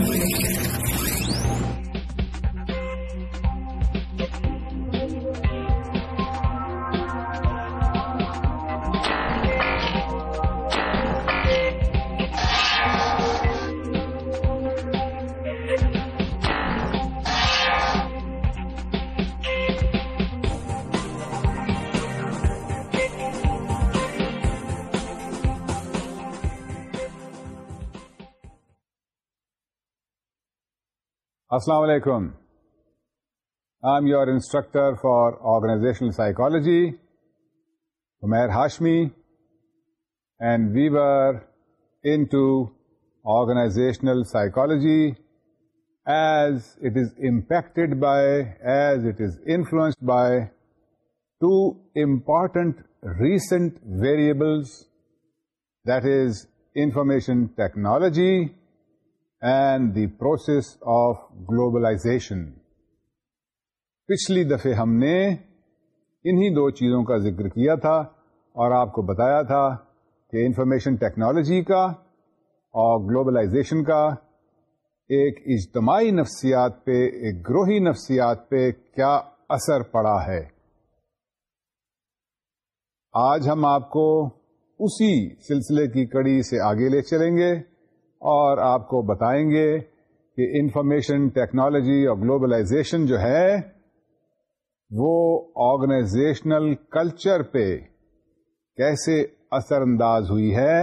مل جائے گی السلام علیکم I am your instructor for organizational psychology Umair Hashmi and we were into organizational psychology as it is impacted by as it is influenced by two important recent variables that is information technology and the process of globalization پچھلی دفعہ ہم نے انہی دو چیزوں کا ذکر کیا تھا اور آپ کو بتایا تھا کہ انفارمیشن ٹیکنالوجی کا اور گلوبلائزیشن کا ایک اجتماعی نفسیات پہ ایک گروہی نفسیات پہ کیا اثر پڑا ہے آج ہم آپ کو اسی سلسلے کی کڑی سے آگے لے چلیں گے اور آپ کو بتائیں گے کہ انفارمیشن ٹیکنالوجی اور گلوبلائزیشن جو ہے وہ آرگنائزیشنل کلچر پہ کیسے اثر انداز ہوئی ہے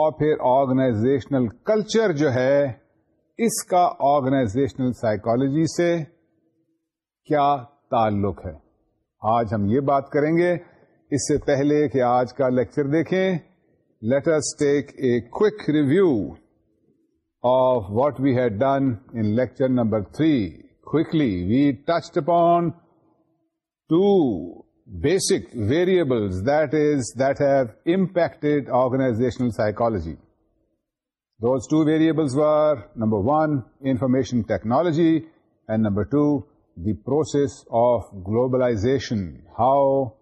اور پھر آرگنائزیشنل کلچر جو ہے اس کا آرگنائزیشنل سائیکالوجی سے کیا تعلق ہے آج ہم یہ بات کریں گے اس سے پہلے کہ آج کا لیکچر دیکھیں let's take a quick review of what we had done in lecture number 3. Quickly, we touched upon two basic variables that have impacted organizational psychology. Those two variables were, number 1, information technology, and number 2, the process of globalization, how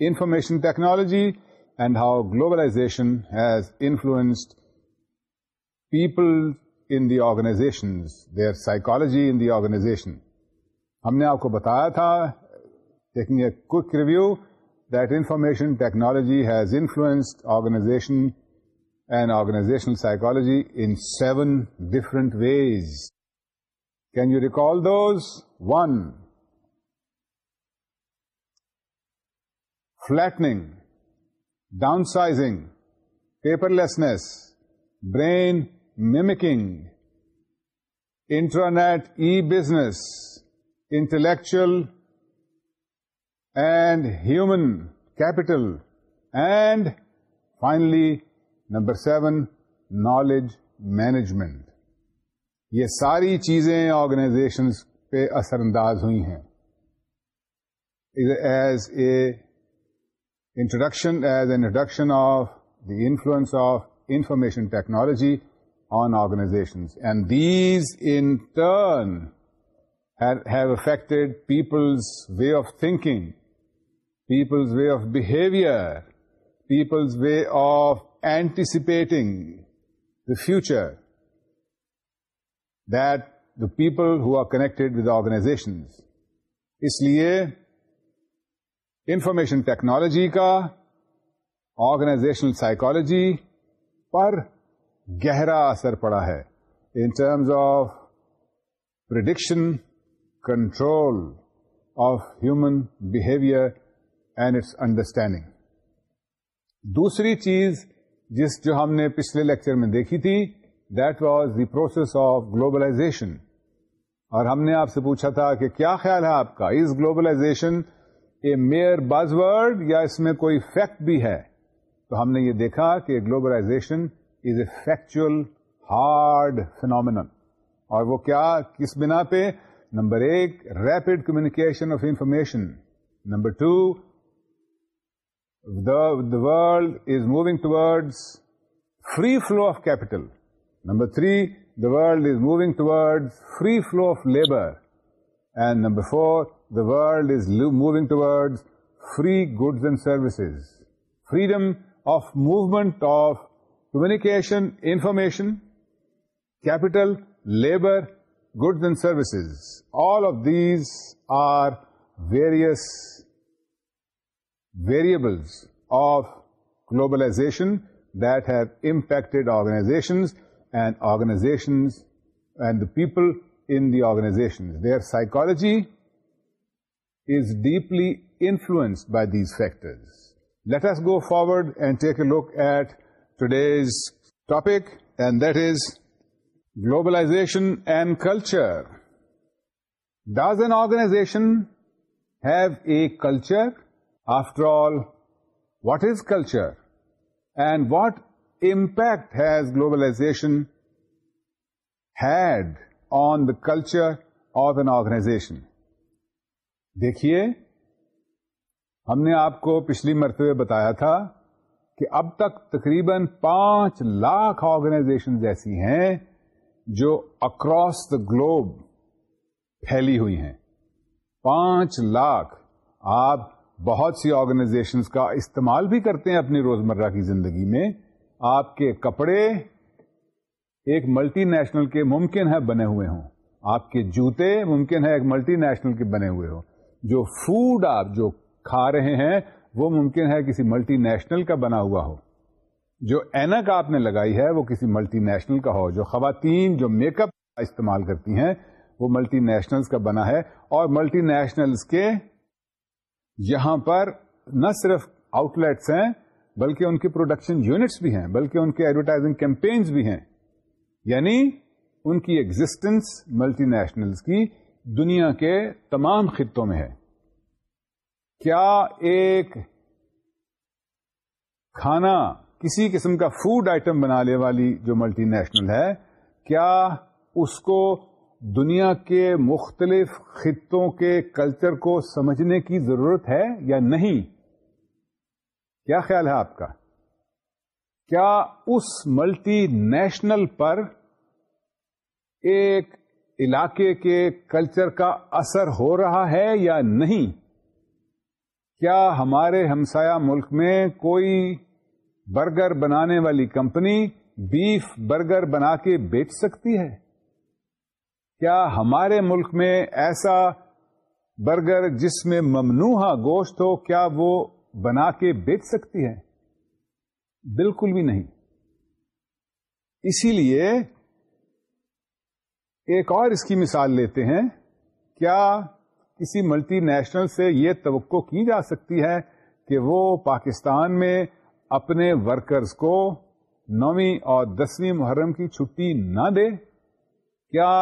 information technology and how globalization has influenced people in the organization their psychology in the organization ہم نے آپ کو بتایا تھا taking a quick review that information technology has influenced organization and organization psychology in seven different ways can you recall those one flattening downsizing paperlessness brain mimicking internet e business intellectual and human capital and finally number seven knowledge management یہ ساری چیزیں organisations پہ اثر انداز ہوئی ہیں ادھر as a introduction as a introduction of the influence of information technology on organizations and these in affect people's way of thinking people's way of behaviour people's way of anticipating the future that the people who are connected with organization اس لیے information technology کا organizational psychology پر گہرا اثر پڑا ہے in terms of prediction control of human behaviour and its understanding دوسری چیز جس جو ہم نے پچھلے لیکچر میں دیکھی تھی that was the process of globalization اور ہم نے آپ سے پوچھا تھا کہ کیا خیال ہے آپ کا is globalization a mere buzzword یا اس میں کوئی فیکٹ بھی ہے تو ہم نے یہ دیکھا کہ globalization is a factual hard phenomenon اور وہ کیا کس بنا پہ نمبر ایک rapid communication of information number two the world is moving towards free flow of capital number three the world is moving towards free flow of labour and number four the world is moving towards free goods and services freedom of movement of communication, information, capital, labor, goods and services. All of these are various variables of globalization that have impacted organizations and the people in the organizations. Their psychology is deeply influenced by these factors. Let us go forward and take a look at today topic and that is globalization and culture does an organization have a culture after all what is culture and what impact has globalization had on the culture of an organization دیکھیے ہم نے آپ کو پچھلی مرتبہ بتایا تھا کہ اب تک تقریباً پانچ لاکھ آرگنائزیشن ایسی ہیں جو اکراس دا گلوب پھیلی ہوئی ہیں پانچ لاکھ آپ بہت سی آرگنائزیشن کا استعمال بھی کرتے ہیں اپنی روزمرہ کی زندگی میں آپ کے کپڑے ایک ملٹی نیشنل کے ممکن ہے بنے ہوئے ہوں آپ کے جوتے ممکن ہے ایک ملٹی نیشنل کے بنے ہوئے ہوں جو فوڈ آپ جو کھا رہے ہیں وہ ممکن ہے کسی ملٹی نیشنل کا بنا ہوا ہو جو اینک آپ نے لگائی ہے وہ کسی ملٹی نیشنل کا ہو جو خواتین جو میک اپ استعمال کرتی ہیں وہ ملٹی نیشنل کا بنا ہے اور ملٹی نیشنلز کے یہاں پر نہ صرف آؤٹ لیٹس ہیں بلکہ ان کی پروڈکشن یونٹس بھی ہیں بلکہ ان کے ایڈورٹائزنگ کیمپینس بھی ہیں یعنی ان کی ایگزٹینس ملٹی نیشنلز کی دنیا کے تمام خطوں میں ہے کیا ایک کھانا کسی قسم کا فوڈ آئٹم بنانے والی جو ملٹی نیشنل ہے کیا اس کو دنیا کے مختلف خطوں کے کلچر کو سمجھنے کی ضرورت ہے یا نہیں کیا خیال ہے آپ کا کیا اس ملٹی نیشنل پر ایک علاقے کے کلچر کا اثر ہو رہا ہے یا نہیں کیا ہمارے ہمسایہ ملک میں کوئی برگر بنانے والی کمپنی بیف برگر بنا کے بیچ سکتی ہے کیا ہمارے ملک میں ایسا برگر جس میں ممنوح گوشت ہو کیا وہ بنا کے بیچ سکتی ہے بالکل بھی نہیں اسی لیے ایک اور اس کی مثال لیتے ہیں کیا کسی ملٹی نیشنل سے یہ توقع کی جا سکتی ہے کہ وہ پاکستان میں اپنے ورکرز کو نویں اور دسویں محرم کی چھٹی نہ دے کیا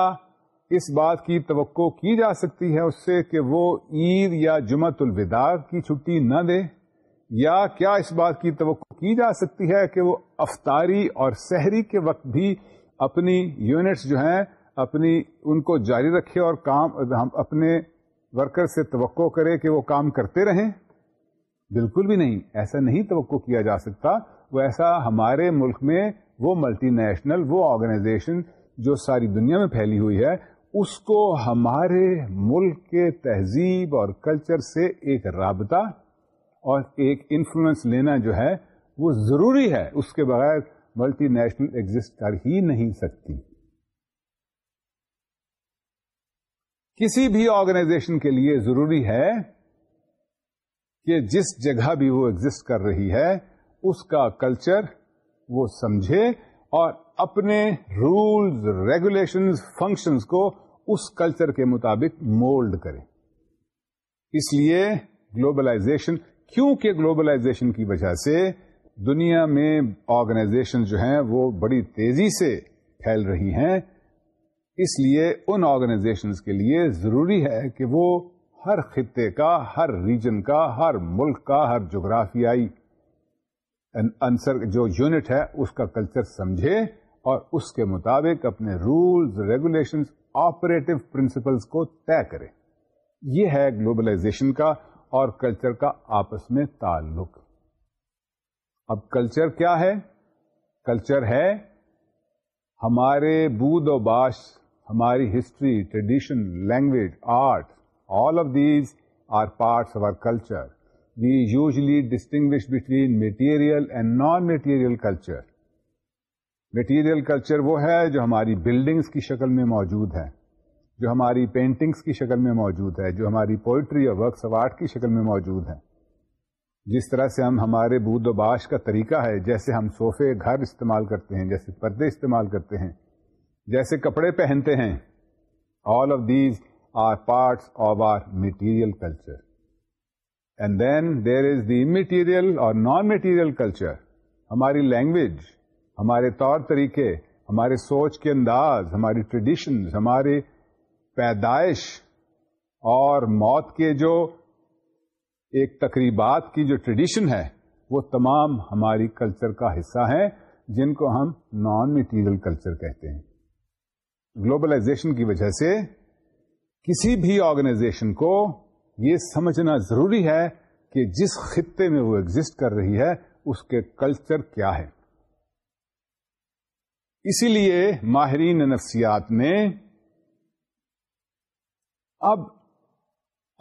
اس بات کی توقع کی جا سکتی ہے اس سے کہ وہ عید یا جمعت الوداع کی چھٹی نہ دے یا کیا اس بات کی توقع کی جا سکتی ہے کہ وہ افطاری اور سحری کے وقت بھی اپنی یونٹس جو ہیں اپنی ان کو جاری رکھے اور کام اپنے ورکر سے توقع کرے کہ وہ کام کرتے رہیں بالکل بھی نہیں ایسا نہیں توقع کیا جا سکتا وہ ایسا ہمارے ملک میں وہ ملٹی نیشنل وہ آرگنائزیشن جو ساری دنیا میں پھیلی ہوئی ہے اس کو ہمارے ملک کے تہذیب اور کلچر سے ایک رابطہ اور ایک انفلوئنس لینا جو ہے وہ ضروری ہے اس کے بغیر ملٹی نیشنل ایگزٹ کر ہی نہیں سکتی کسی بھی آرگنائزیشن کے لیے ضروری ہے کہ جس جگہ بھی وہ ایگزٹ کر رہی ہے اس کا کلچر وہ سمجھے اور اپنے رولز ریگولیشنز فنکشنز کو اس کلچر کے مطابق مولڈ کرے اس لیے گلوبلائزیشن کیونکہ گلوبلائزیشن کی وجہ سے دنیا میں آرگنائزیشن جو ہیں وہ بڑی تیزی سے پھیل رہی ہیں اس لیے ان آرگنائزیشنز کے لیے ضروری ہے کہ وہ ہر خطے کا ہر ریجن کا ہر ملک کا ہر جغرافیائی جو یونٹ ہے اس کا کلچر سمجھے اور اس کے مطابق اپنے رولز ریگولیشنز آپریٹو پرنسپلز کو طے کرے یہ ہے گلوبلائزیشن کا اور کلچر کا آپس میں تعلق اب کلچر کیا ہے کلچر ہے ہمارے بود و باش ہماری history tradition language art all of these are parts of our culture we usually distinguish between material and non material culture material culture وہ ہے جو ہماری بلڈنگس کی شکل میں موجود ہے جو ہماری پینٹنگس کی شکل میں موجود ہے جو ہماری پوئٹری اور ورکس آف آرٹ کی شکل میں موجود ہے جس طرح سے ہم ہمارے بود و باش کا طریقہ ہے جیسے ہم صوفے گھر استعمال کرتے ہیں جیسے پردے استعمال کرتے ہیں جیسے کپڑے پہنتے ہیں all of these are parts of our material culture and then there is immaterial اور نان میٹیریل کلچر ہماری لینگویج ہمارے طور طریقے ہمارے سوچ کے انداز ہماری ٹریڈیشن ہماری پیدائش اور موت کے جو ایک تقریبات کی جو ٹریڈیشن ہے وہ تمام ہماری کلچر کا حصہ ہیں جن کو ہم نان میٹیریل کلچر کہتے ہیں گلوبلائزیشن کی وجہ سے کسی بھی آرگنائزیشن کو یہ سمجھنا ضروری ہے کہ جس خطے میں وہ ایگزٹ کر رہی ہے اس کے کلچر کیا ہے اسی لیے ماہرین نفسیات نے اب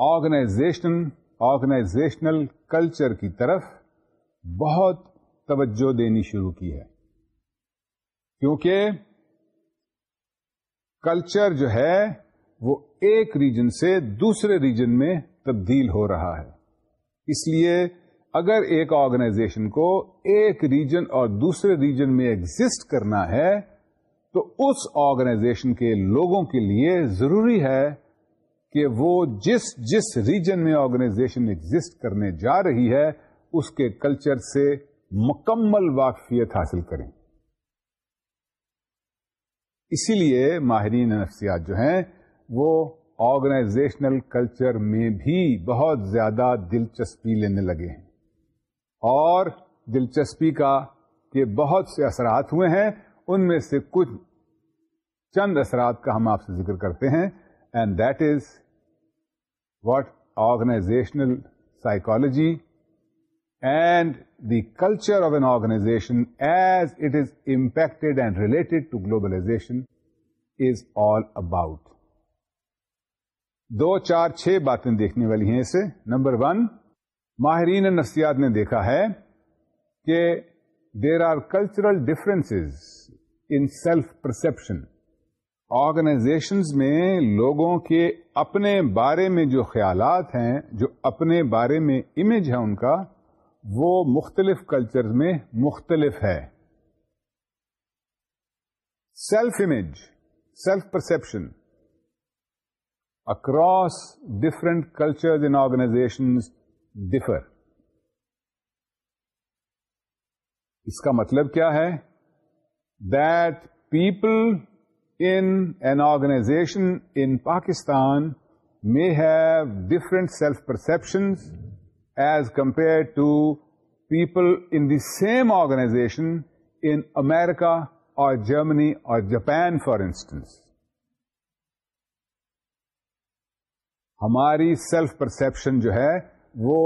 آرگنائزیشن آرگنائزیشنل کلچر کی طرف بہت توجہ دینی شروع کی ہے کیونکہ کلچر جو ہے وہ ایک ریجن سے دوسرے ریجن میں تبدیل ہو رہا ہے اس لیے اگر ایک آرگنائزیشن کو ایک ریجن اور دوسرے ریجن میں ایگزٹ کرنا ہے تو اس آرگنائزیشن کے لوگوں کے لیے ضروری ہے کہ وہ جس جس ریجن میں آرگنائزیشن ایگزٹ کرنے جا رہی ہے اس کے کلچر سے مکمل واقفیت حاصل کریں اسی لیے ماہرین نفسیات جو ہیں وہ آرگنائزیشنل کلچر میں بھی بہت زیادہ دلچسپی لینے لگے ہیں اور دلچسپی کا کہ بہت سے اثرات ہوئے ہیں ان میں سے کچھ چند اثرات کا ہم آپ سے ذکر کرتے ہیں and that is what organizational psychology and the culture of an organization as it is impacted and related to globalization is all about دو چار چھ باتیں دیکھنے والی ہیں اسے نمبر ون ماہرین نفسیات نے دیکھا ہے کہ there are cultural difference in self perception organizations میں لوگوں کے اپنے بارے میں جو خیالات ہیں جو اپنے بارے میں امیج ہے ان کا وہ مختلف کلچر میں مختلف ہے self image self perception across different culture in organization differ اس کا مطلب کیا ہے that people in an organization in Pakistan may have different self-perceptions, as compare to people in them organization in America اور جرمنی اور جپین فار انسٹینس ہماری self perception جو ہے وہ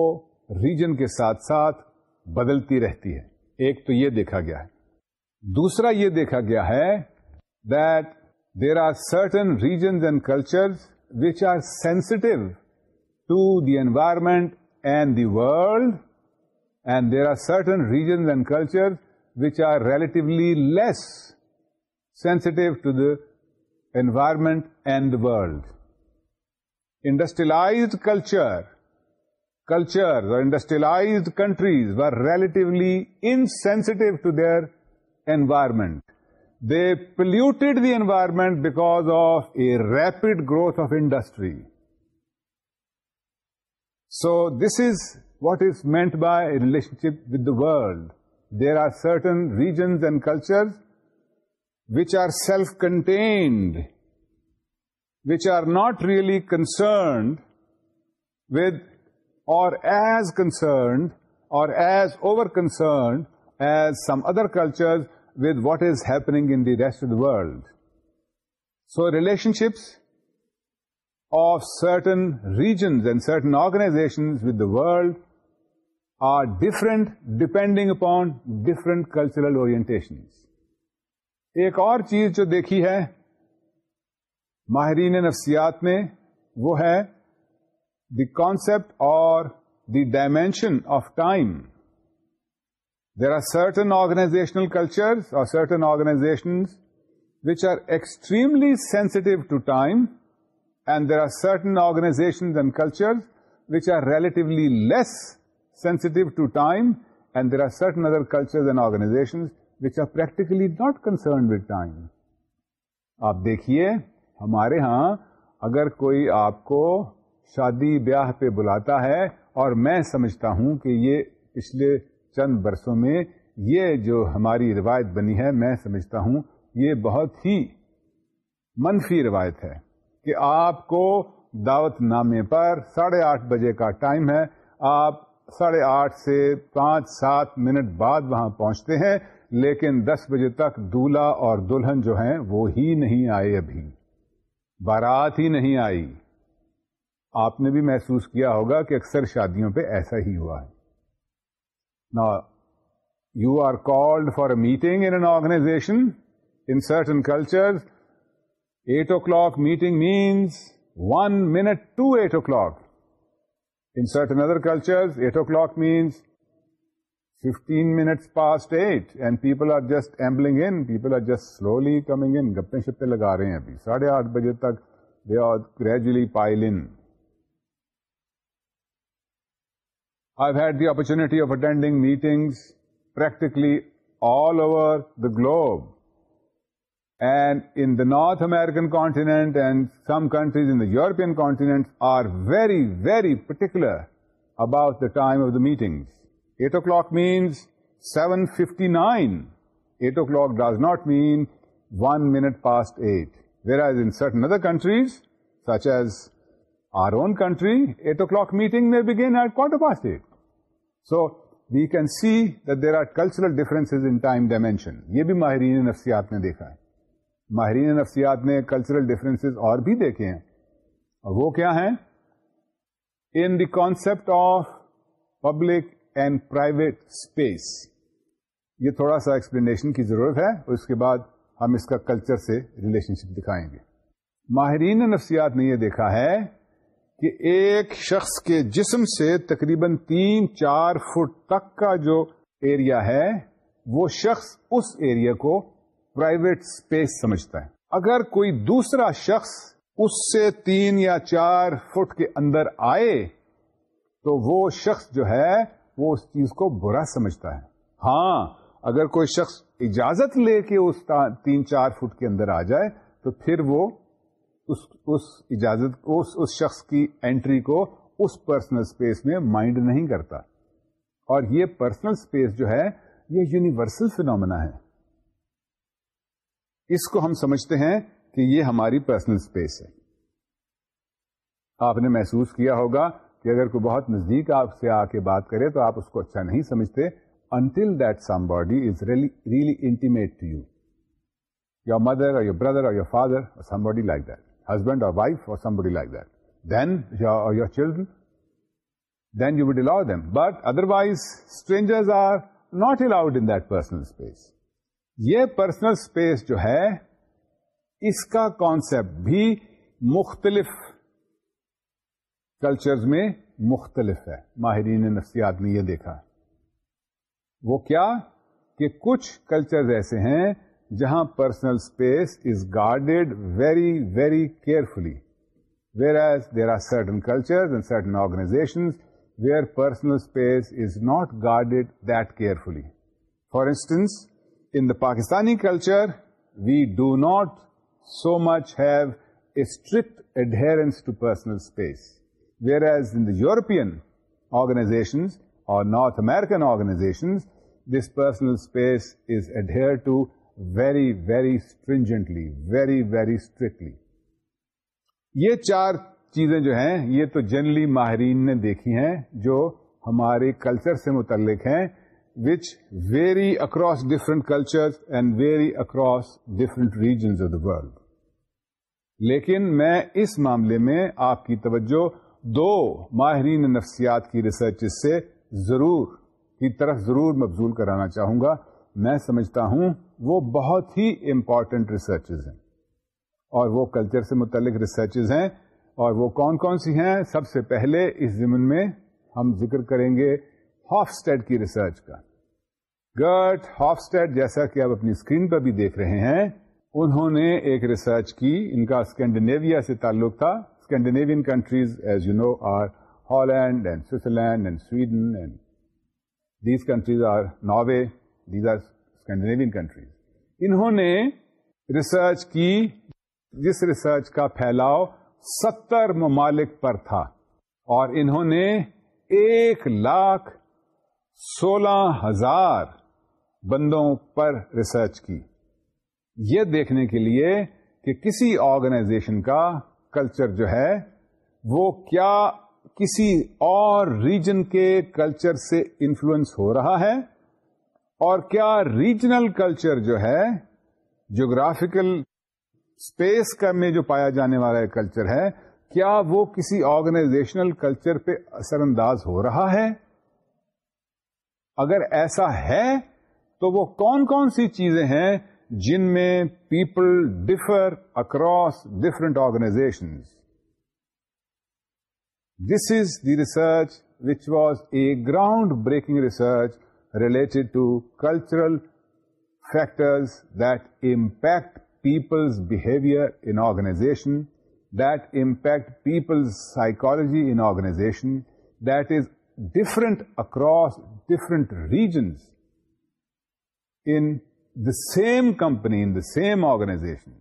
ریجن کے ساتھ ساتھ بدلتی رہتی ہے ایک تو یہ دیکھا گیا ہے دوسرا یہ دیکھا گیا ہے that there are certain regions and culture which are sensitive to the environment and the world, and there are certain regions and cultures which are relatively less sensitive to the environment and the world. Industrialized cultures or industrialized countries were relatively insensitive to their environment. They polluted the environment because of a rapid growth of industry. So this is what is meant by a relationship with the world. There are certain regions and cultures which are self-contained, which are not really concerned with or as concerned or as over-concerned as some other cultures with what is happening in the rest of the world. So relationships of certain regions and certain organization with the world are different depending upon different cultural اور ایک اور چیز جو دیکھی ہے ماہرین نفسیات نے وہ ہے دی کانسپٹ اور the dimension of time there are certain organizational culture اور certain organization which are extremely sensitive to time and there are certain practically other concerned not concern آپ دیکھیے ہمارے ہاں اگر کوئی آپ کو شادی بیاہ پہ بلاتا ہے اور میں سمجھتا ہوں کہ یہ پچھلے چند برسوں میں یہ جو ہماری روایت بنی ہے میں سمجھتا ہوں یہ بہت ہی منفی روایت ہے کہ آپ کو دعوت نامے پر ساڑھے آٹھ بجے کا ٹائم ہے آپ ساڑھے آٹھ سے پانچ سات منٹ بعد وہاں پہنچتے ہیں لیکن دس بجے تک دولہا اور دلہن جو ہیں وہ ہی نہیں آئے ابھی بارات ہی نہیں آئی آپ نے بھی محسوس کیا ہوگا کہ اکثر شادیوں پہ ایسا ہی ہوا ہے نا you are called for a meeting in an organization in certain cultures eight o'clock meeting means one minute to eight o'clock in certain other culture eight o'clock means fifteen minute past eight and people are just ambling in people are just slowly coming in گپے شپے لگا رہے ہیں ابھی ساڑھے آٹھ بجے تک they are gradually pile in I've had the opportunity of attending meetings practically all over the globe and in the North American continent and some countries in the European continent are very very particular about the time of the meeting eight o'clock means seven fifty nine eight o'clock does not mean one minute past eight whereas in other countries such as our own country eight o'clock meeting میں cultural difference in time dimension یہ بھی ماہرین نفسیات نے دیکھا ہے ماہرین نفسیات نے کلچرل ڈفرینس اور بھی دیکھے ہیں اور وہ کیا ہیں in the concept of public and private space یہ تھوڑا سا ایکسپلینیشن کی ضرورت ہے اور اس کے بعد ہم اس کا کلچر سے ریلیشن شپ دکھائیں گے ماہرین نفسیات نے یہ دیکھا ہے کہ ایک شخص کے جسم سے تقریباً تین چار فٹ تک کا جو ایریا ہے وہ شخص اس ایریا کو پرائیویٹ اسپیس سمجھتا ہے اگر کوئی دوسرا شخص اس سے تین یا چار فٹ کے اندر آئے تو وہ شخص جو ہے وہ اس چیز کو برا سمجھتا ہے ہاں اگر کوئی شخص اجازت لے کے اس تین چار فٹ کے اندر آ جائے تو پھر وہ اس اس اس, اس اجازت شخص کی انٹری کو اس پرسنل اسپیس میں مائنڈ نہیں کرتا اور یہ پرسنل اسپیس جو ہے یہ یونیورسل فینومنا ہے اس کو ہم سمجھتے ہیں کہ یہ ہماری پرسنل اسپیس ہے آپ نے محسوس کیا ہوگا کہ اگر کوئی بہت نزدیک آپ سے آ کے بات کرے تو آپ اس کو اچھا نہیں سمجھتے until that somebody really really intimate to you your mother اور یور بردر اور یور فادر اور somebody like that husband اور وائف اور somebody like that then your your then you would allow them but otherwise strangers are not allowed in that personal space یہ personal space جو ہے اس کا concept بھی مختلف cultures میں مختلف ہے ماہرین نفسیات نے یہ دیکھا وہ کیا کہ کچھ کلچرز ایسے ہیں جہاں personal space is guarded very very carefully whereas there are certain cultures and certain organization where personal space is not guarded that carefully for instance in the Pakistani culture, we do not so much have a strict adherence to personal space. Whereas in the European organizations or North American organizations, this personal space is adhered to very, very stringently, very, very strictly. یہ چار چیزیں جو ہیں یہ تو generally ماہرین نے دیکھی ہیں جو ہمارے کلچر سے متعلق ہیں vary across different cultures and vary across different regions of the world لیکن میں اس معاملے میں آپ کی توجہ دو ماہرین نفسیات کی ریسرچ سے ضرور کی طرف ضرور مبزول کرانا چاہوں گا میں سمجھتا ہوں وہ بہت ہی امپورٹنٹ ریسرچز ہیں اور وہ کلچر سے متعلق ریسرچز ہیں اور وہ کون کون سی ہیں سب سے پہلے اس زمن میں ہم ذکر کریں گے ہافسٹیڈ کی ریسرچ کا گرٹ ہافسٹیڈ جیسا کہ آپ اپنی اسکرین پر بھی دیکھ رہے ہیں انہوں نے ایک ریسرچ کی ان کا اسکینڈنیویا سے تعلق تھا Scandinavian countries as you know are Holland and Switzerland and Sweden and these countries are Norway these are countries انہوں نے ریسرچ کی جس ریسرچ کا پھیلاؤ ستر ممالک پر تھا اور انہوں نے ایک لاکھ سولہ ہزار بندوں پر ریسرچ کی یہ دیکھنے کے لیے کہ کسی آرگنائزیشن کا کلچر جو ہے وہ کیا کسی اور ریجن کے کلچر سے انفلوئنس ہو رہا ہے اور کیا ریجنل کلچر جو ہے جغرافیکل اسپیس میں جو پایا جانے والا کلچر ہے کیا وہ کسی آرگنائزیشنل کلچر پہ اثر انداز ہو رہا ہے اگر ایسا ہے تو وہ کون کون سی چیزیں ہیں جن میں people differ across different organization this is the research which was a ground breaking research related to cultural factors that impact people's behaviour in organization that impact people's psychology in organization that is different across different regions in the same company, in the same organization.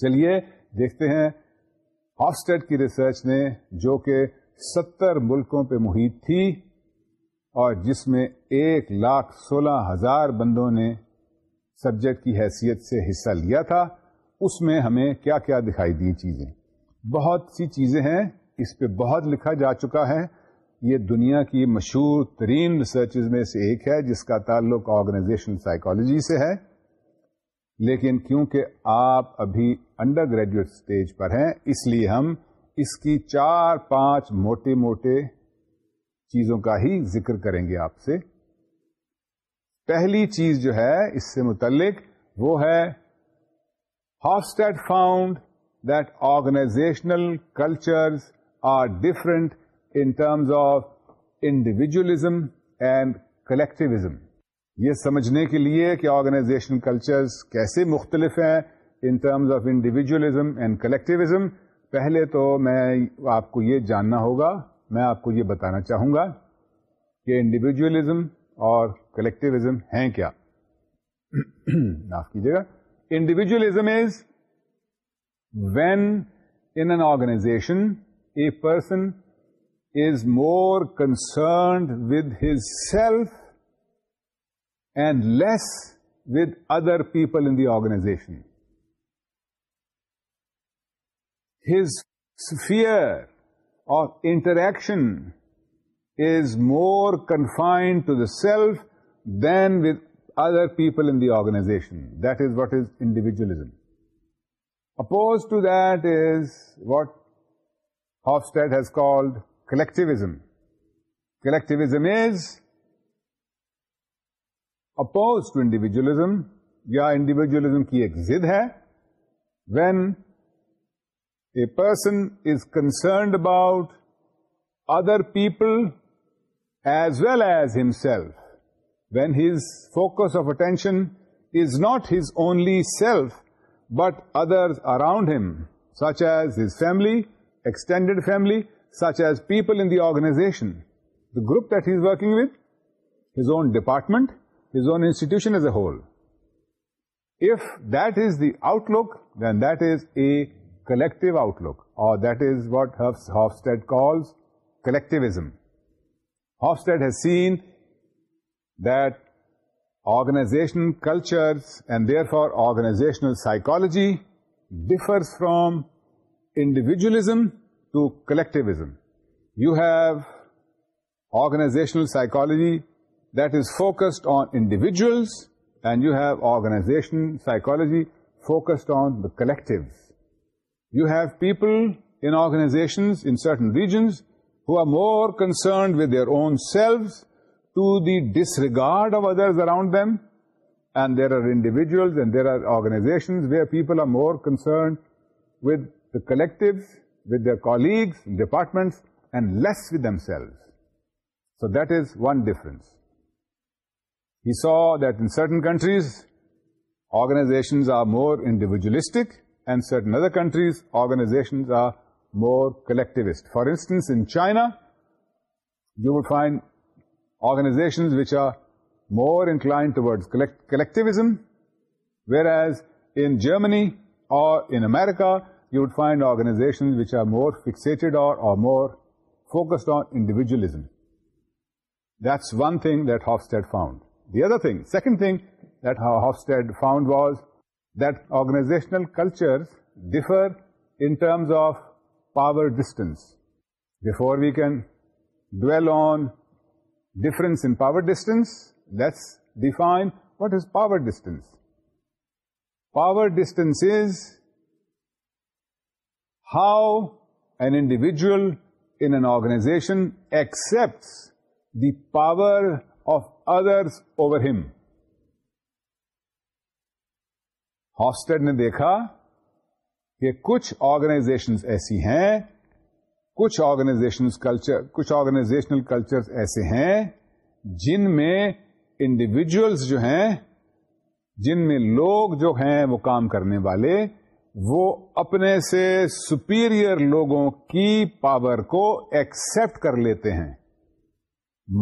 چلیے دیکھتے ہیں آپسٹیڈ کی research نے جو کہ ستر ملکوں پہ محیط تھی اور جس میں ایک لاکھ سولہ ہزار بندوں نے سبجیکٹ کی حیثیت سے حصہ لیا تھا اس میں ہمیں کیا کیا دکھائی دی چیزیں بہت سی چیزیں ہیں اس پہ بہت لکھا جا چکا ہے یہ دنیا کی مشہور ترین ریسرچ میں سے ایک ہے جس کا تعلق آرگنائزیشن سائیکالوجی سے ہے لیکن کیونکہ آپ ابھی انڈر گریجویٹ اسٹیج پر ہیں اس لیے ہم اس کی چار پانچ موٹے موٹے چیزوں کا ہی ذکر کریں گے آپ سے پہلی چیز جو ہے اس سے متعلق وہ ہے Hofstede found that organizational cultures are different in terms of individualism and collectivism. یہ سمجھنے کے لیے کہ آرگنائزیشن کلچرز کیسے مختلف ہیں in terms of individualism and collectivism پہلے تو میں آپ کو یہ جاننا ہوگا میں آپ کو یہ بتانا چاہوں گا کہ انڈیویجلزم اور کلیکٹیویزم ہیں کیا معاف کیجیے گا individualism is when in organization a person is more concerned with his self and less with other people in the organization. His sphere of interaction is more confined to the self than with other people in the organization. That is what is individualism. Opposed to that is what Hofstede has called collectivism collectivism is oppose to individualism یا individualism کی ایک زد ہے when a person is concerned about other people as well as himself when his focus of attention is not his only self but other around him such as his family extended family such as people in the organization, the group that he is working with, his own department, his own institution as a whole. If that is the outlook, then that is a collective outlook, or that is what Hofstede calls collectivism. Hofstede has seen that organization cultures and therefore organizational psychology differs from individualism to collectivism. You have organizational psychology that is focused on individuals, and you have organization psychology focused on the collectives. You have people in organizations in certain regions who are more concerned with their own selves to the disregard of others around them, and there are individuals and there are organizations where people are more concerned with the collectives with their colleagues, departments, and less with themselves. So that is one difference. He saw that in certain countries, organizations are more individualistic, and certain other countries, organizations are more collectivist. For instance, in China, you will find organizations which are more inclined towards collectivism, whereas in Germany or in America, you would find organizations which are more fixated or more focused on individualism. That's one thing that Hofstede found. The other thing, second thing that Hofstede found was that organizational cultures differ in terms of power distance. Before we can dwell on difference in power distance, let's define what is power distance. Power distance is how individual N an organization accept the power of others over ہم ہاسٹر نے دیکھا کہ کچھ organizations ایسی ہیں کچھ organization culture کچھ آرگنائزیشنل کلچر ایسے ہیں جن میں انڈیویجلس جو ہیں جن میں لوگ جو ہیں وہ کام کرنے والے وہ اپنے سے سپیریئر لوگوں کی پاور کو ایکسپٹ کر لیتے ہیں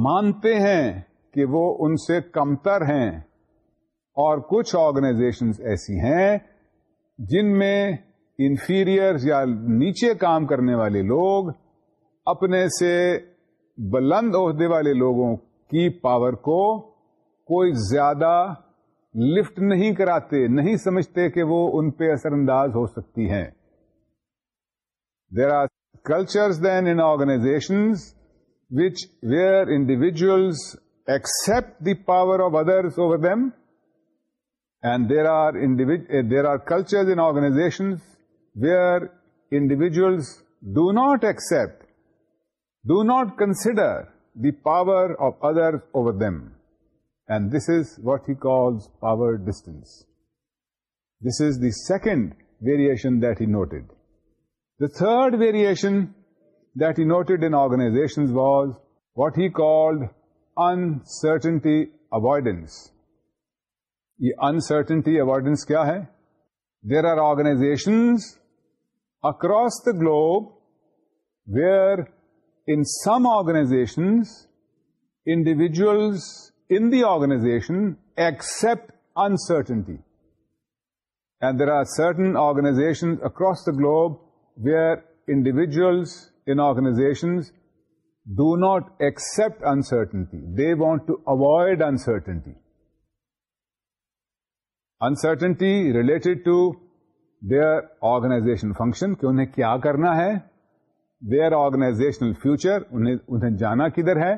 مانتے ہیں کہ وہ ان سے کمتر ہیں اور کچھ آرگنائزیشن ایسی ہیں جن میں انفیریئر یا نیچے کام کرنے والے لوگ اپنے سے بلند عہدے والے لوگوں کی پاور کو کوئی زیادہ لفٹ نہیں کراتے نہیں سمجھتے کہ وہ ان پہ اثر انداز ہو سکتی ہیں there are cultures then in organization which where individuals accept the power of others over them and there are there are culture in organization where individuals do not accept do not consider the power of others over them and this is what he calls power distance this is the second variation that I noted the third variation that I noted in organization was what he called uncertainty avoidance یہ uncertainty avoidance کیا ہے there are organizations across the globe where in some organization individuals the organization accept uncertainty and there are certain organization across the globe where individuals in organization do not accept uncertainty they want to avoid uncertainty uncertainty related to they are organization function کہ انہیں کیا کرنا ہے they are organization future جانا کدھر ہے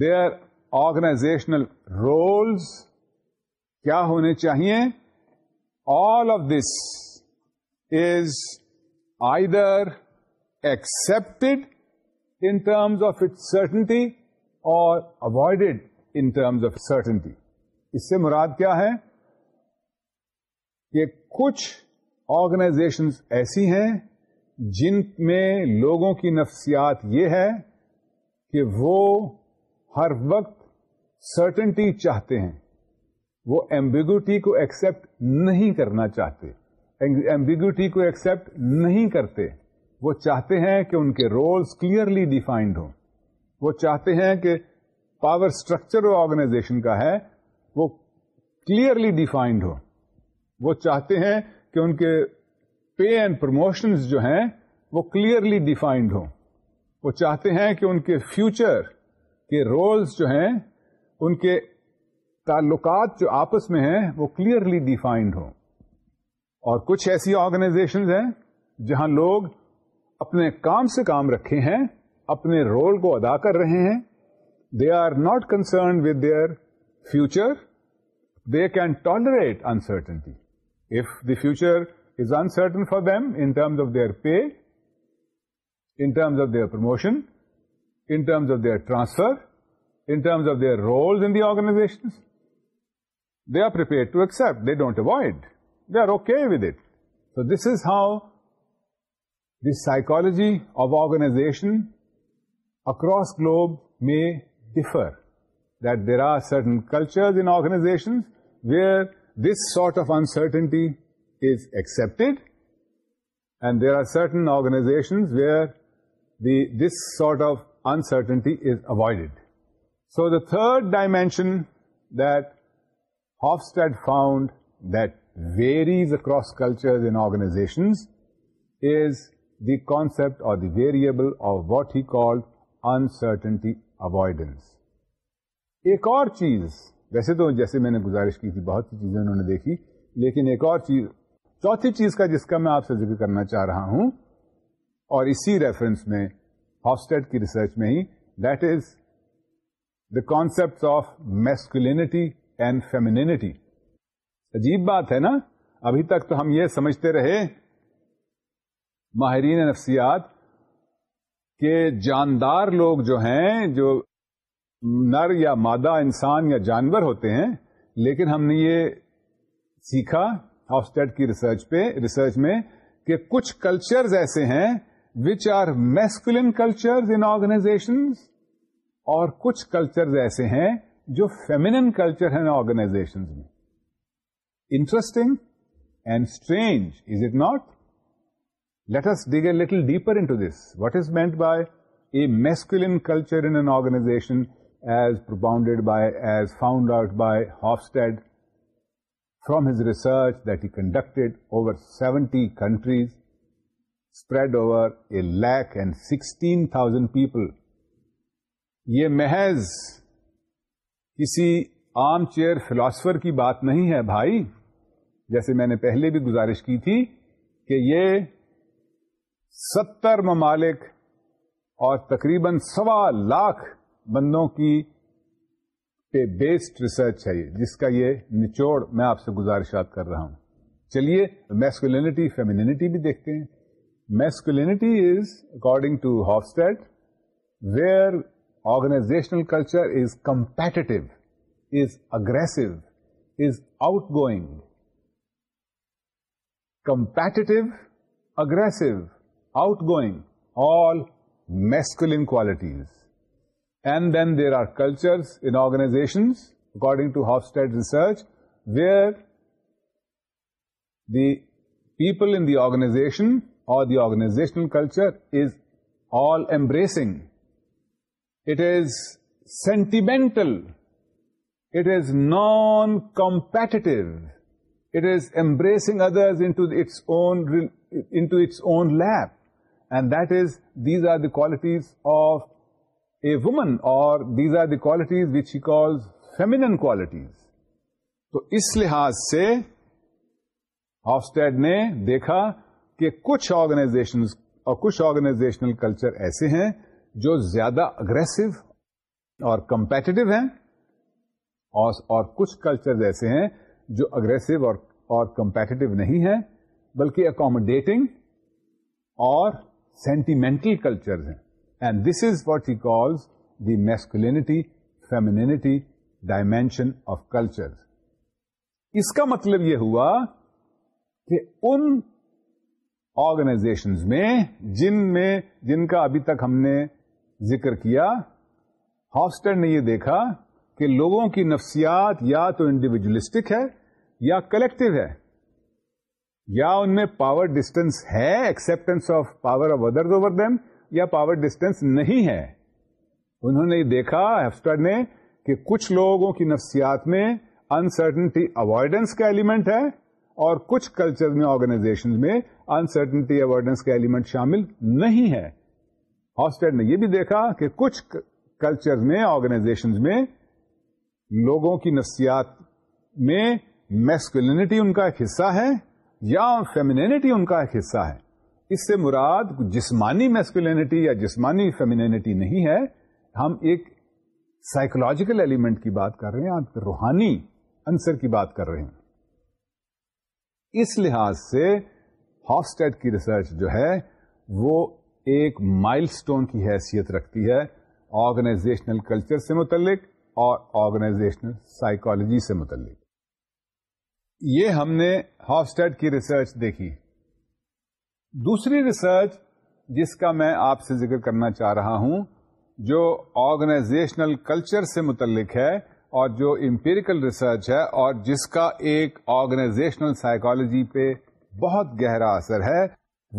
they are organisational rules کیا ہونے چاہیے all of this is either accepted in terms of uncertainty اور avoided in terms of certainty اس سے مراد کیا ہے کہ کچھ آرگنائزیشنز ایسی ہیں جن میں لوگوں کی نفسیات یہ ہے کہ وہ ہر وقت سرٹنٹی چاہتے ہیں وہ ایمبیگوٹی کو ایکسپٹ نہیں کرنا چاہتے ایمبیگوٹی کو ایکسپٹ نہیں کرتے وہ چاہتے ہیں کہ ان کے رولز کلیئرلی ڈیفائنڈ ہوں وہ چاہتے ہیں کہ پاور اسٹرکچر آرگنائزیشن کا ہے وہ کلیئرلی ڈیفائنڈ ہو وہ چاہتے ہیں کہ ان کے پے اینڈ پروموشنز جو ہیں وہ کلیئرلی ڈیفائنڈ ہوں وہ چاہتے ہیں کہ ان کے فیوچر کہ رولس جو ہیں ان کے تعلقات جو آپس میں ہیں وہ کلیئرلی ڈیفائنڈ ہوں اور کچھ ایسی آرگنائزیشن ہیں جہاں لوگ اپنے کام سے کام رکھے ہیں اپنے رول کو ادا کر رہے ہیں they are not concern with their future they can tolerate uncertainty if the future is uncertain for them in terms of their pay in terms of their promotion in terms of their transfer, in terms of their roles in the organizations. They are prepared to accept. They don't avoid. They are okay with it. So this is how the psychology of organization across globe may differ, that there are certain cultures in organizations where this sort of uncertainty is accepted, and there are certain organizations where this sort of uncertainty is avoided. So the third dimension that Hofstad found that varies across cultures and organizations is the concept or the variable of what he called uncertainty avoidance. ایک اور چیز ویسے تو جیسے میں نے گزارش کی تھی بہت سی چیزیں انہوں نے دیکھی لیکن ایک اور چیز چوتھی چیز کا جس کا میں آپ سے ذکر کرنا چاہ رہا ہوں اور اسی ریفرنس میں ہاسٹیڈ کی ریسرچ میں ہی that is the concept of masculinity and femininity عجیب بات ہے نا ابھی تک تو ہم یہ سمجھتے رہے ماہرین نفسیات کے جاندار لوگ جو ہیں جو نر یا مادہ انسان یا جانور ہوتے ہیں لیکن ہم نے یہ سیکھا ہاسٹیڈ کی ریسرچ پہ ریسرچ میں کہ کچھ کلچرز ایسے ہیں which are masculine culture in organization اور کچھ کلچر ایسے ہیں جو فیمینن کلچر ہیں آرگنائزیشن میں interesting and strange is it not let us dig a little deeper into this what is meant by a masculine culture in an organization as propounded by as found out by Hofstede from his research that he conducted over seventy countries spread over a lakh and sixteen thousand people یہ محض کسی آم chair philosopher کی بات نہیں ہے بھائی جیسے میں نے پہلے بھی گزارش کی تھی کہ یہ ستر ممالک اور تقریباً سوا لاکھ بندوں کی پہ بیسڈ ریسرچ ہے یہ جس کا یہ نچوڑ میں آپ سے گزارشات کر رہا ہوں چلیے میسکولینٹی فیمینٹی بھی دیکھتے ہیں Masculinity is, according to Hofstede, where organizational culture is competitive, is aggressive, is outgoing. Competitive, aggressive, outgoing, all masculine qualities. And then there are cultures in organizations, according to Hofstede's research, where the people in the organization the organizational culture is all embracing it is sentimental it is non competitive it is embrace other its its own lap and that is these are the qualities of a woman اور these are the qualities which he calls feminine qualities تو اس لحاظ سے آفسٹ نے دیکھا کہ کچھ organization اور کچھ آرگنائزیشنل کلچر ایسے ہیں جو زیادہ اگریسو اور کمپیٹیو ہیں اور, اور کچھ کلچر ایسے ہیں جو اگریسو اور کمپیٹیو نہیں ہیں بلکہ اکوموڈیٹنگ اور سینٹیمنٹل کلچر ہیں and this is what he calls the masculinity femininity dimension of culture اس کا مطلب یہ ہوا کہ ان آرگنائزیشن میں جن میں جن کا ابھی تک ہم نے ذکر کیا ہاسٹر نے یہ دیکھا کہ لوگوں کی نفسیات یا تو انڈیویجلسٹک ہے یا کلیکٹو ہے یا ان میں پاور ڈسٹینس ہے acceptance of power of over them یا پاور ڈسٹینس نہیں ہے انہوں نے یہ دیکھا نے کہ کچھ لوگوں کی نفسیات میں انسرٹنٹی اوائڈنس کا ایلیمنٹ ہے اور کچھ کلچر میں آرگنائزیشن میں انسرٹنٹی اوائڈنس کے ایلیمنٹ شامل نہیں ہے ہاسٹیڈ نے یہ بھی دیکھا کہ کچھ کلچر میں آرگنائزیشن میں لوگوں کی نفسیات میں میسکولینٹی ان کا ایک حصہ ہے یا فیمینینٹی ان کا ایک حصہ ہے اس سے مراد جسمانی میسکولینٹی یا جسمانی فیمینینٹی نہیں ہے ہم ایک سائیکولوجیکل ایلیمنٹ کی بات کر رہے ہیں آپ روحانی انسر کی بات کر رہے ہیں اس لحاظ سے کی ریسرچ جو ہے وہ ایک مائل سٹون کی حیثیت رکھتی ہے آرگنائزیشنل کلچر سے متعلق اور آرگنائزیشنل سائیکالوجی سے متعلق یہ ہم نے ہاسٹیڈ کی ریسرچ دیکھی دوسری ریسرچ جس کا میں آپ سے ذکر کرنا چاہ رہا ہوں جو آرگنائزیشنل کلچر سے متعلق ہے اور جو امپیریکل ریسرچ ہے اور جس کا ایک آرگنائزیشنل سائیکالوجی پہ بہت گہرا اثر ہے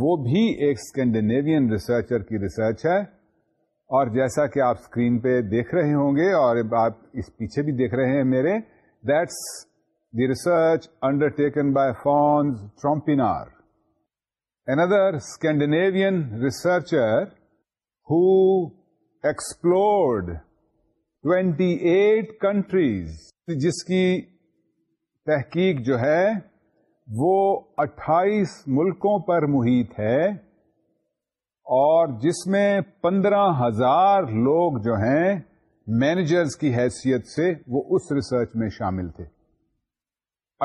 وہ بھی ایک اسکینڈینیوین ریسرچر کی ریسرچ ہے اور جیسا کہ آپ اسکرین پہ دیکھ رہے ہوں گے اور آپ اس پیچھے بھی دیکھ رہے ہیں میرے that's the research undertaken by Fons Trompenaars another Scandinavian researcher who explored twenty eight countries جس کی تحقیق جو ہے وہ اٹھائیس ملکوں پر محیط ہے اور جس میں پندرہ ہزار لوگ جو ہیں مینیجرز کی حیثیت سے وہ اس ریسرچ میں شامل تھے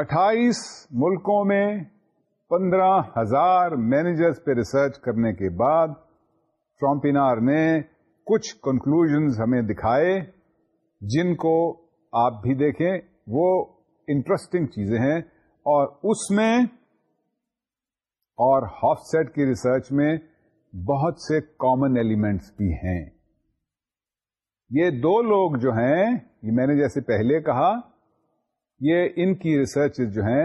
اٹھائیس ملکوں میں پندرہ ہزار مینیجرز پہ ریسرچ کرنے کے بعد ٹرمپینار نے کچھ کنکلوژنز ہمیں دکھائے جن کو آپ بھی دیکھیں وہ انٹرسٹنگ چیزیں ہیں اور اس میں اور ہاف سیٹ کی ریسرچ میں بہت سے کامن ایلیمنٹس بھی ہیں یہ دو لوگ جو ہیں یہ میں نے جیسے پہلے کہا یہ ان کی ریسرچ جو ہیں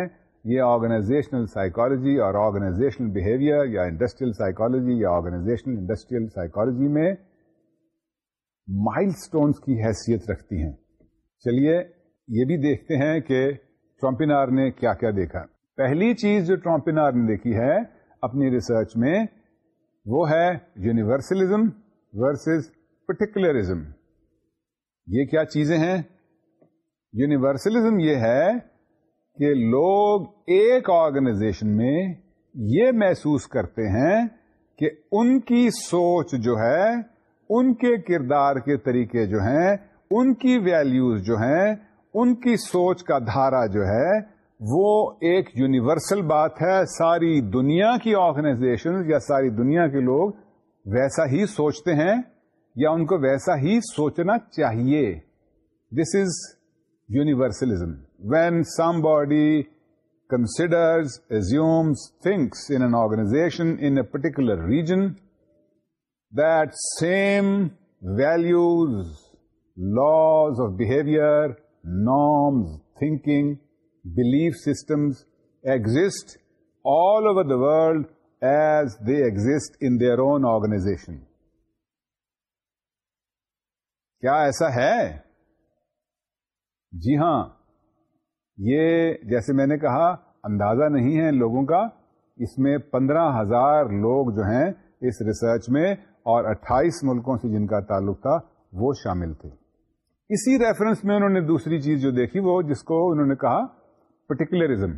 یہ آرگنائزیشنل سائیکالوجی اور آرگنائزیشنل بہیویئر یا انڈسٹریل سائیکالوجی یا آرگنائزیشنل انڈسٹریل سائیکالوجی میں مائل سٹونز کی حیثیت رکھتی ہیں چلیے یہ بھی دیکھتے ہیں کہ ٹرمپینار نے کیا کیا دیکھا پہلی چیز جو ٹرمپینار نے دیکھی ہے اپنی ریسرچ میں وہ ہے یونیورسلزم ورسز پرٹیکولرزم یہ کیا چیزیں ہیں یونیورسلزم یہ ہے کہ لوگ ایک آرگنائزیشن میں یہ محسوس کرتے ہیں کہ ان کی سوچ جو ہے ان کے کردار کے طریقے جو ہیں ان کی ویلیوز جو ہیں ان کی سوچ کا دھارا جو ہے وہ ایک یونیورسل بات ہے ساری دنیا کی آرگنائزیشن یا ساری دنیا کے لوگ ویسا ہی سوچتے ہیں یا ان کو ویسا ہی سوچنا چاہیے this is universalism when somebody considers assume thinks in an organization in a particular region that same values laws of behavior norms, thinking belief systems exist all over the world as they exist in their own organization کیا ایسا ہے جی ہاں یہ جیسے میں نے کہا اندازہ نہیں ہے لوگوں کا اس میں پندرہ ہزار لوگ جو ہیں اس ریسرچ میں اور اٹھائیس ملکوں سے جن کا تعلق تھا وہ شامل تھے اسی ریفرنس میں انہوں نے دوسری چیز جو دیکھی وہ جس کو انہوں نے کہا پرٹیکولرزم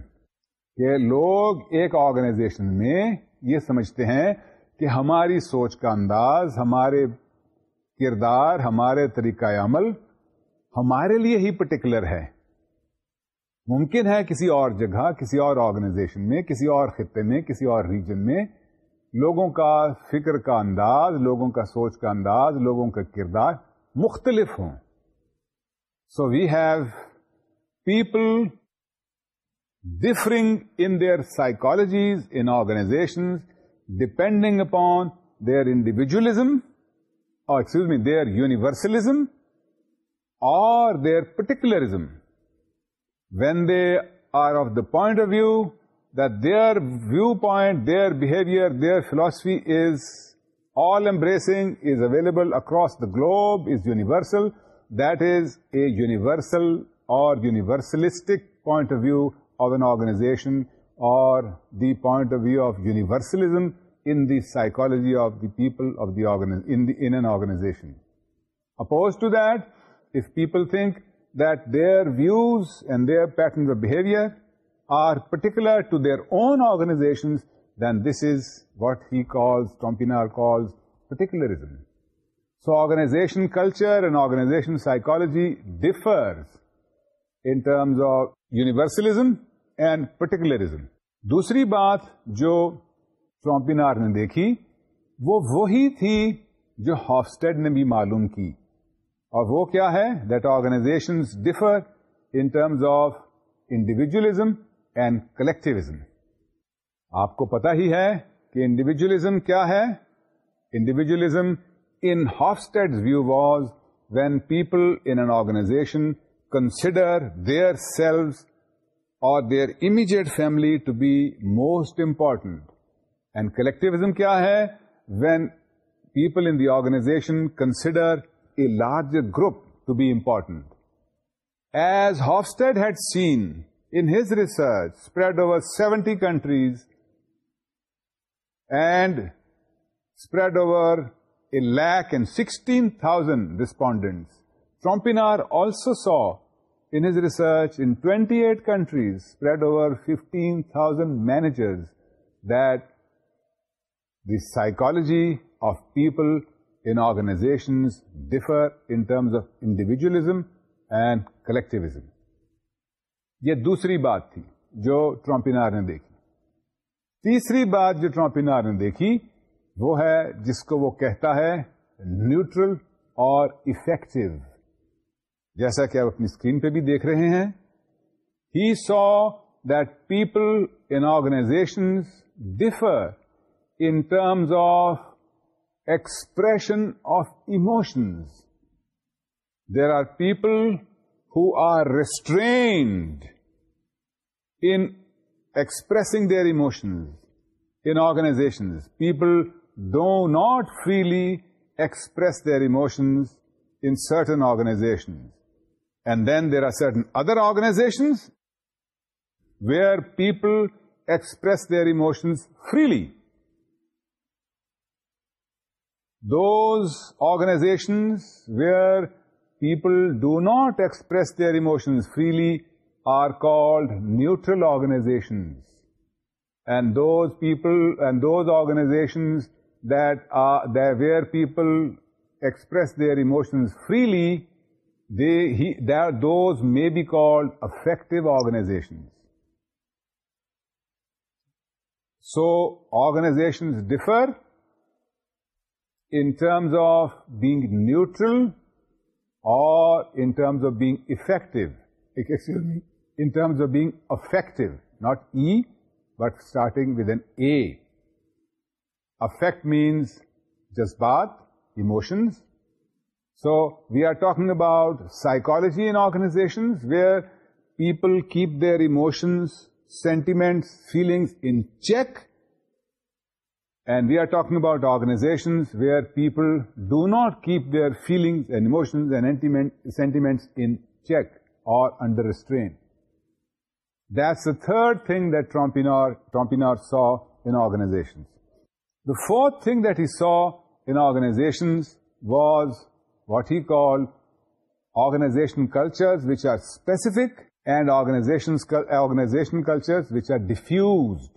کہ لوگ ایک آرگنائزیشن میں یہ سمجھتے ہیں کہ ہماری سوچ کا انداز ہمارے کردار ہمارے طریقہ عمل ہمارے لیے ہی پرٹیکولر ہے ممکن ہے کسی اور جگہ کسی اور آرگنائزیشن میں کسی اور خطے میں کسی اور ریجن میں لوگوں کا فکر کا انداز لوگوں کا سوچ کا انداز لوگوں کا کردار مختلف ہوں So we have people differing in their psychologies, in organizations, depending upon their individualism, or excuse me, their universalism, or their particularism. When they are of the point of view that their viewpoint, their behavior, their philosophy is all-embracing, is available across the globe, is universal, universal اور universalistic point of view of an organization اور then this is what he calls company or calls particularism organization culture and organization psychology differs in terms of universalism and particularism دوسری بات جو چومپینار نے دیکھی وہ وہی تھی جو ہافسٹیڈ نے بھی معلوم کی اور وہ کیا ہے that organization differ in terms of individualism and collectivism آپ کو پتا ہی ہے کہ انڈیویجلزم کیا ہے individualism in Hofstad's view was, when people in an organization consider their selves or their immediate family to be most important. And collectivism kya hai? When people in the organization consider a larger group to be important. As Hofstad had seen in his research spread over 70 countries and spread over a lakh and 16,000 respondents. Trompinar also saw in his research in 28 countries spread over 15,000 managers that the psychology of people in organizations differ in terms of individualism and collectivism. یہ دوسری بات تھی جو Trompenaars نے دیکھی تیسری بات جو ٹرمپینار نے دیکھی وہ ہے جس کو وہ کہتا ہے نیوٹرل اور افیکٹو جیسا کہ آپ اپنی اسکرین پہ بھی دیکھ رہے ہیں he so that people in organization differ in terms of expression of emotions there are people who are restrained in expressing their emotions in organizations people do not freely express their emotions in certain organizations. And then there are certain other organizations where people express their emotions freely. Those organizations where people do not express their emotions freely are called neutral organizations. And those organizations uh, that where people express their emotions freely, those may be called effective organizations. So organizations differ in terms of being neutral or in terms of being effective. Excuse me, in terms of being effective, not E, but starting with an A. Affect means جذبات emotions so we are talk about psychology in organization where people keep their emotions sentiments feelings in check and we are talking about organizations we are people do not keep their feelings and emotions sentiments in check اور understand this a third thing Trompenaars Trompenaars so in organizations The fourth thing that he saw in organizations was what he called organization cultures which are specific and organization cultures which are diffused.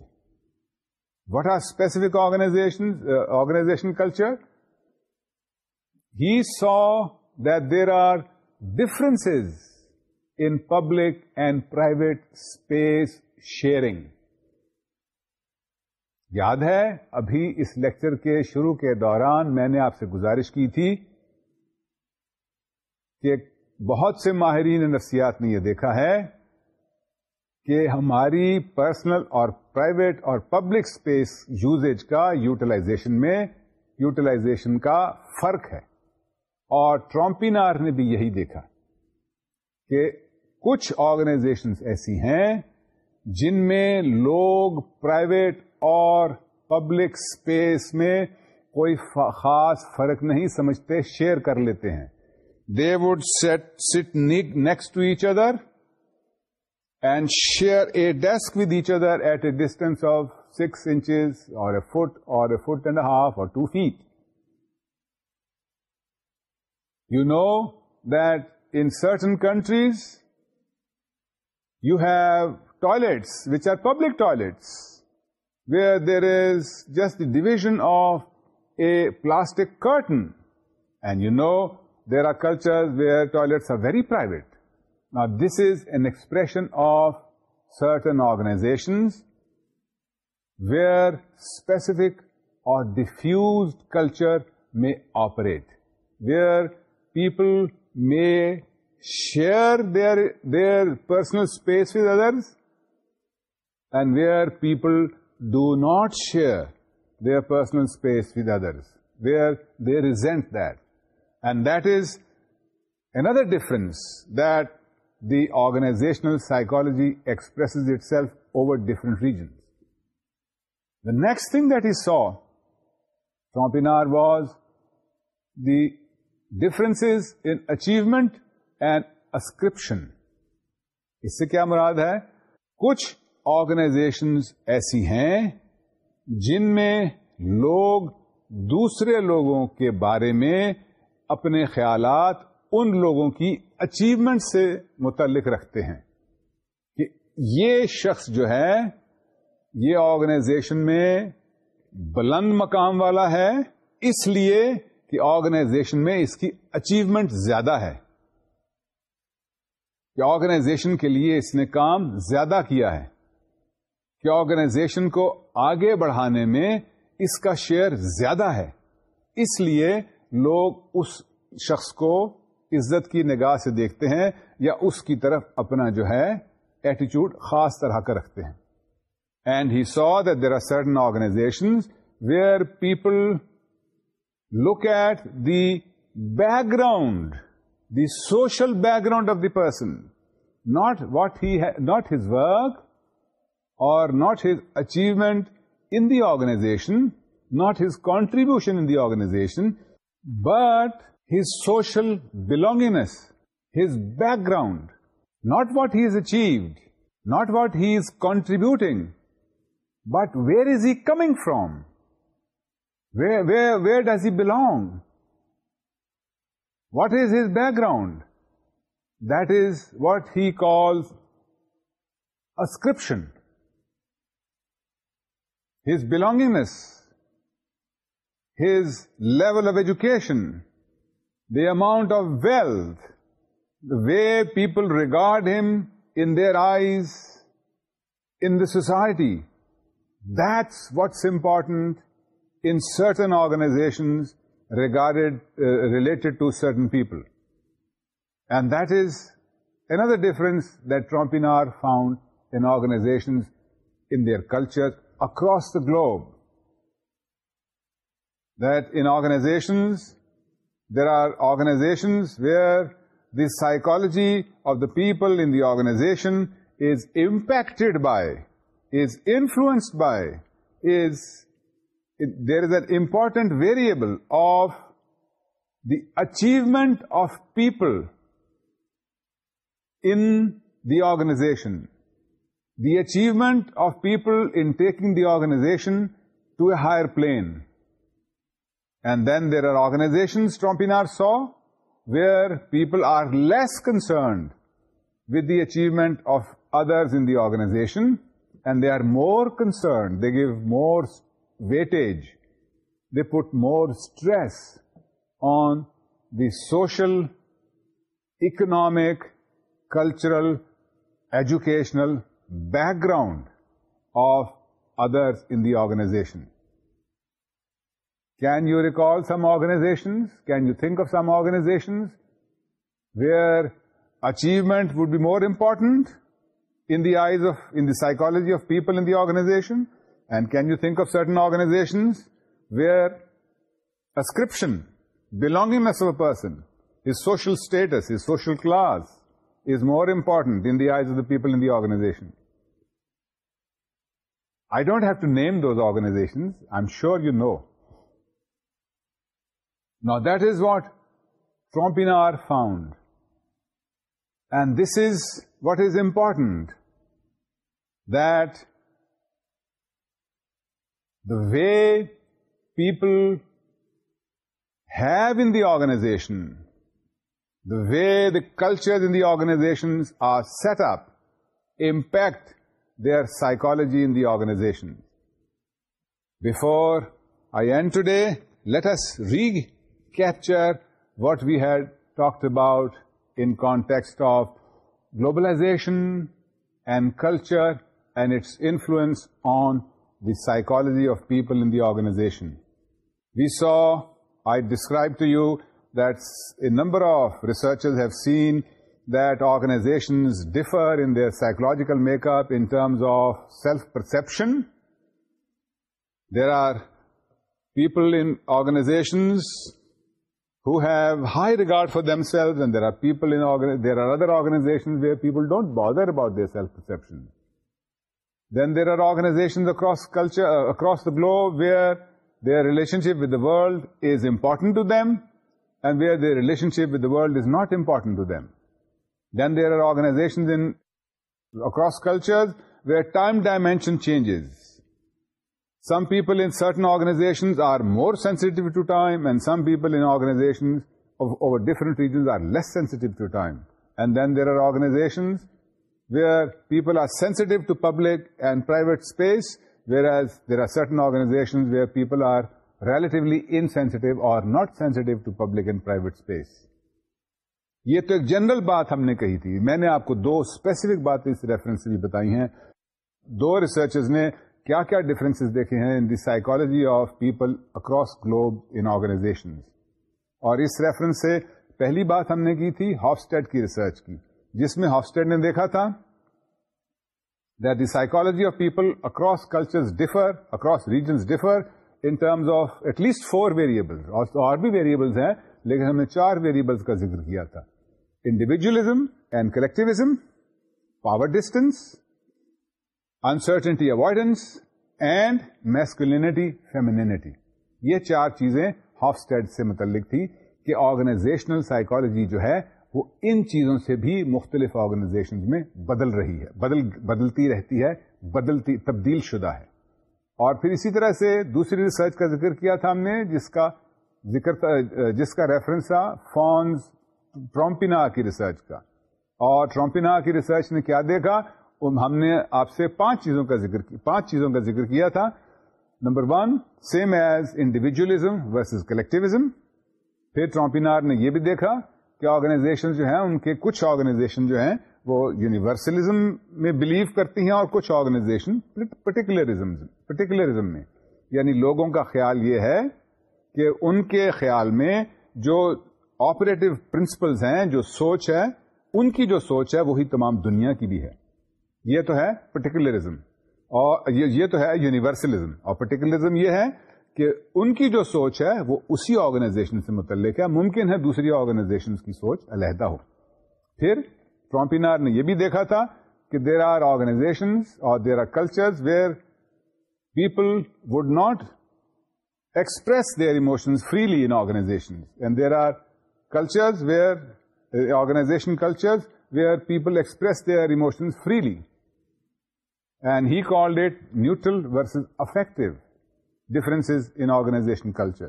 What are specific uh, organization culture? He saw that there are differences in public and private space sharing. یاد ہے ابھی اس lecture کے شروع کے دوران میں نے آپ سے گزارش کی تھی کہ بہت سے ماہرین نفسیات نے یہ دیکھا ہے کہ ہماری پرسنل اور پرائیویٹ اور پبلک اسپیس یوزیج کا یوٹیلائزیشن میں یوٹیلائزیشن کا فرق ہے اور ٹرمپینار نے بھی یہی دیکھا کہ کچھ آرگنائزیشنز ایسی ہیں جن میں لوگ پرائیویٹ اور پبلک اسپیس میں کوئی خاص فرق نہیں سمجھتے شیئر کر لیتے ہیں they would sit sit next to each other and share a desk with each other at a distance of six inches اور اے فٹ اور اے فٹ اینڈ ہاف اور two feet you know that in certain countries you have toilets which are public toilets where there is just the division of a plastic curtain. And you know, there are cultures where toilets are very private. Now, this is an expression of certain organizations where specific or diffused culture may operate, where people may share their personal space with others, and where people do not share their personal space with others they resent that and that is another difference that the organizational psychology express itself over different region the next thing that is so Trompenaars was the difference in achievement and ascription اس سے کیا مراد ہے کچھ organizations ایسی ہیں جن میں لوگ دوسرے لوگوں کے بارے میں اپنے خیالات ان لوگوں کی اچیومنٹ سے متعلق رکھتے ہیں کہ یہ شخص جو ہے یہ آرگنائزیشن میں بلند مقام والا ہے اس لیے کہ آرگنائزیشن میں اس کی اچیومنٹ زیادہ ہے کہ آرگنائزیشن کے لیے اس نے کام زیادہ کیا ہے کہ آرگنائزیشن کو آگے بڑھانے میں اس کا شیئر زیادہ ہے اس لیے لوگ اس شخص کو عزت کی نگاہ سے دیکھتے ہیں یا اس کی طرف اپنا جو ہے ایٹیچیوڈ خاص طرح کا رکھتے ہیں and he so that there are certain organization where people look at the background the social background of the person not what he not his work or not his achievement in the organization, not his contribution in the organization, but his social belongingness, his background, not what he has achieved, not what he is contributing, but where is he coming from? Where does he belong? What is his background? That is what he calls ascription his belongingness, his level of education, the amount of wealth, the way people regard him in their eyes, in the society. That's what's important in certain organizations uh, related to certain people. And that is another difference that Trompinar found in organizations, in their culture, across the globe that in organizations, there are organizations where the psychology of the people in the organization is impacted by, is influenced by, there is an important variable of the achievement of people in the organization the achievement of people in taking the organization to a higher plane. And then there are organizations, Trompinard saw, where people are less concerned with the achievement of others in the organization, and they are more concerned, they give more weightage, they put more stress on the social, economic, cultural, educational background of others in the organization. Can you recall some organizations? Can you think of some organizations where achievement would be more important in the eyes of, in the psychology of people in the organization? And can you think of certain organizations where ascription, belongingness of a person, his social status, his social class is more important in the eyes of the people in the organization? I don't have to name those organizations. I'm sure you know. Now that is what Trompinard found. And this is what is important, that the way people have in the organization, the way the cultures in the organizations are set up, impact their psychology in the organization. Before I end today, let us recapture what we had talked about in context of globalization and culture and its influence on the psychology of people in the organization. We saw, I described to you, that a number of researchers have seen that organizations differ in their psychological makeup in terms of self-perception. There are people in organizations who have high regard for themselves, and there are people there are other organizations where people don't bother about their self-perception. Then there are organizations across culture, uh, across the globe, where their relationship with the world is important to them, and where their relationship with the world is not important to them. Then there are organizations across cultures where time dimension changes. Some people in certain organizations are more sensitive to time, and some people in organizations over different regions are less sensitive to time. And then there are organizations where people are sensitive to public and private space, whereas there are certain organizations where people are relatively insensitive or not sensitive to public and private space. یہ تو ایک general بات ہم نے کہی تھی میں نے آپ کو دو اسپیسیفک بات اس ریفرنس سے بھی بتائی ہیں دو ریسرچ نے کیا کیا ڈفرینسز دیکھے ہیں in the psychology of people across globe in organization اور اس ریفرنس سے پہلی بات ہم نے کی تھی ہافسٹیڈ کی ریسرچ کی جس میں ہافسٹیڈ نے دیکھا تھا that the psychology of people across cultures differ, across regions differ in terms of at least four variables. اور بھی variables ہیں لیکن ہم نے چار variables کا ذکر کیا تھا individualism and collectivism power distance uncertainty avoidance and femininity یہ چار چیزیں ہاف اسٹیڈ سے متعلق تھی کہ آرگنائزیشنل سائیکولوجی جو ہے وہ ان چیزوں سے بھی مختلف آرگنائزیشن میں بدل رہی ہے بدل بدلتی رہتی ہے بدلتی تبدیل شدہ ہے اور پھر اسی طرح سے دوسری ریسرچ کا ذکر کیا تھا ہم نے جس کا ذکر جس کا ریفرنس تھا فونز ٹرمپینا کی ریسرچ کا اور ٹرمپینا کی ریسرچ نے کیا دیکھا ہم نے آپ سے پانچ چیزوں کا ذکر کی پانچ چیزوں کا ذکر کیا تھا number one same as individualism versus collectivism پھر ٹرمپینار نے یہ بھی دیکھا کہ آرگنائزیشن جو ہیں ان کے کچھ آرگنائزیشن جو ہیں وہ یونیورسلزم میں بلیو کرتی ہیں اور کچھ آرگنائزیشن پرٹیکولرزم پرٹیکولرزم میں یعنی لوگوں کا خیال یہ ہے کہ ان کے خیال میں جو آپریٹو پرنسپلز ہیں جو سوچ ہے ان کی جو سوچ ہے وہی تمام دنیا کی بھی ہے یہ تو ہے پرٹیکولرزم اور یہ تو ہے یونیورسلزم اور پرٹیکولرزم یہ ہے کہ ان کی جو سوچ ہے وہ اسی آرگنائزیشن سے متعلق ہے ممکن ہے دوسری آرگنائزیشن کی سوچ علیحدہ ہو پھر ٹرمپینار نے یہ بھی دیکھا تھا کہ دیر آر آرگنائزیشن اور there are culture where people would not express their emotions freely in organization and there are cultures where آرگنا cultures where people express their emotion freely and he called it neutral versus affective difference in organisation culture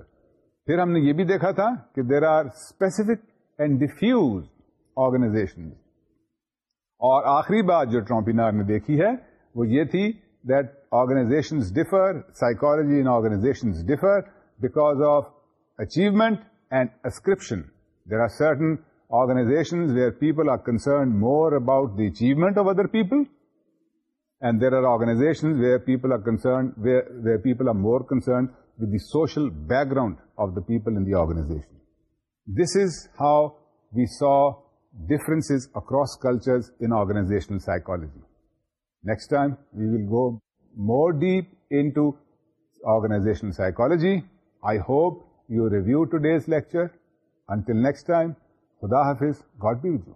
پھر ہم نے یہ بھی دیکھا تھا کہ there are specific and diffuse organization اور آخری بات جو ٹرمپینار نے دیکھی ہے وہ یہ تھی that organization differ psychology in organs differ because of achievement and ascription There are certain organizations where people are concerned more about the achievement of other people, and there are organizations where people are concerned, where people are more concerned with the social background of the people in the organization. This is how we saw differences across cultures in organizational psychology. Next time, we will go more deep into organizational psychology. I hope you review today's lecture. Until next time خدا حافظ God be veg